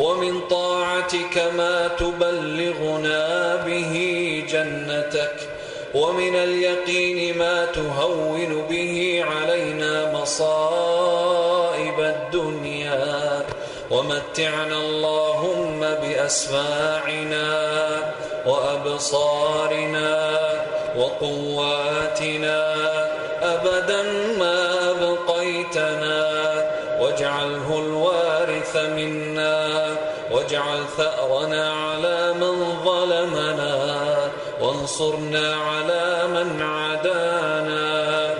ومن طاعتك ما تبلغنا به جنتك ومن اليقين ما تهون به علينا مصائب الدنيا. ومتعنا اللهم بأسماعنا وأبصارنا وقواتنا أبدا ما أبقيتنا واجعله الوارث منا. واجعل ثأرنا على من ظلمنا وانصرنا على من عادانا.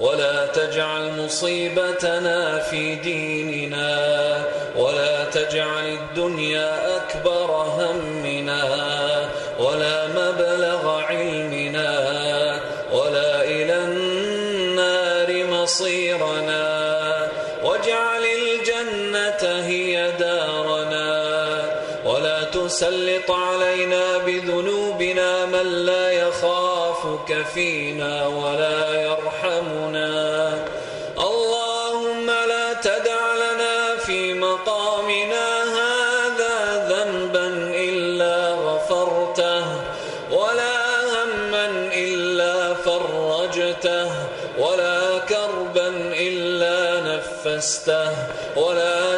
ولا تجعل مصيبتنا في ديننا ولا تجعل الدنيا أكبر همنا ولا مبلغ من لا يخافك فينا ولا يرحمنا. اللهم لا تدع لنا في مقامنا هذا ذنبا إلا غفرته ولا هما إلا فرجته ولا كربا إلا نفسته ولا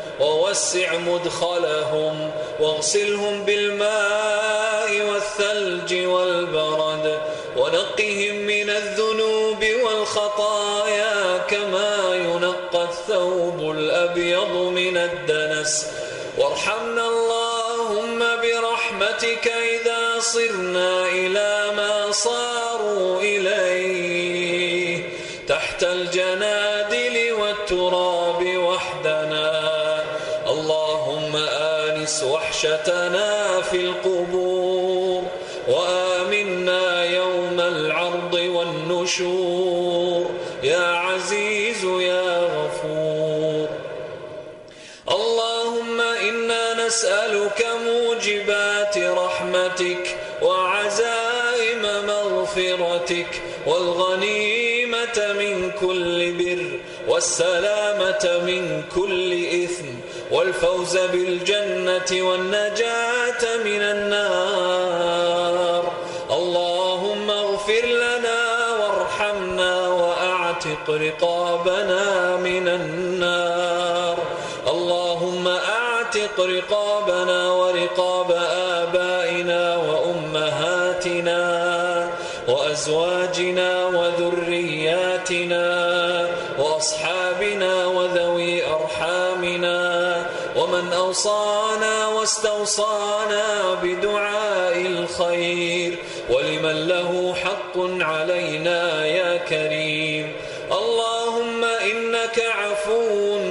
ووسع مدخلهم واغسلهم بالماء والثلج والبرد ونقهم من الذنوب والخطايا كما ينقى الثوب الأبيض من الدنس. وارحمنا اللهم برحمتك إذا صرنا إلى والنشور. يا عزيز يا غفور. اللهم إنا نسألك موجبات رحمتك وعزائم مغفرتك والغنيمة من كل بر والسلامة من كل إثم والفوز بالجنة والنجاة من النار. وأعتق رقابنا من النار. اللهم أعتق رقابنا ورقاب آبائنا وأمهاتنا وأزواجنا وذرياتنا وأصحابنا وذوي أرحامنا ومن ومن أوصانا واستوصانا بدعاء الخير ولمن له حق علينا يا كريم.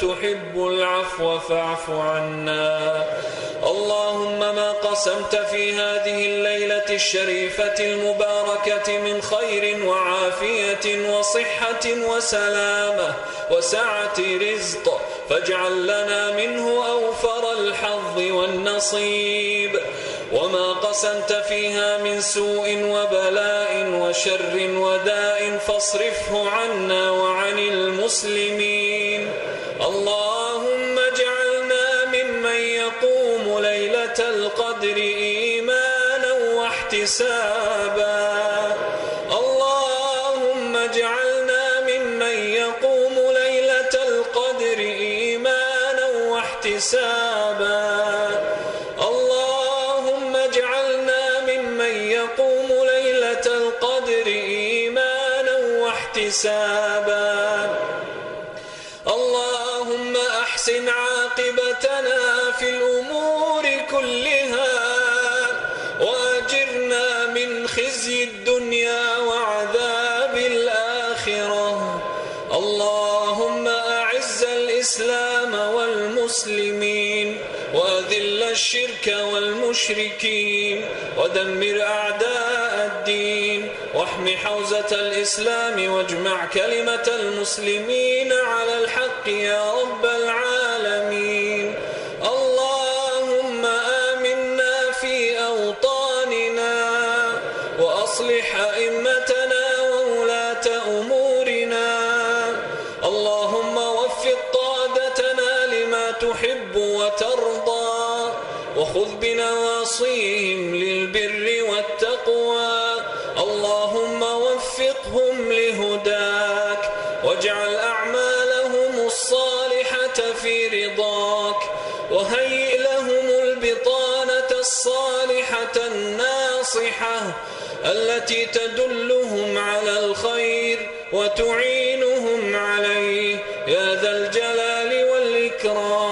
تحب العفو فاعف عنا. اللهم ما قسمت في هذه الليلة الشريفة المباركة من خير وعافية وصحة وسلامة وسعة رزق فاجعل لنا منه أوفر الحظ والنصيب. وما قسمت فيها من سوء وبلاء وشر وداء فاصرفه عنا وعن المسلمين. اللهم اجعلنا ممن يقوم ليلة القدر إيمانا واحتسابا. اللهم اجعلنا ممن يقوم ليلة القدر إيمانا واحتسابا. اللهم أحسن عاقبتنا في الأمور كلها وأجرنا من خزي الدنيا وعذاب الآخرة. اللهم أعز الإسلام والمسلمين وأذل الشرك والمشركين ودمر أعداء الدين واحم حوزة الإسلام واجمع كلمة المسلمين على الحق يا رب العالمين وترضى وخذ بنواصيهم للبر والتقوى. اللهم وفقهم لهداك واجعل أعمالهم الصالحة في رضاك وهيئ لهم البطانة الصالحة الناصحة التي تدلهم على الخير وتعينهم عليه. يا ذا الجلال والإكرام.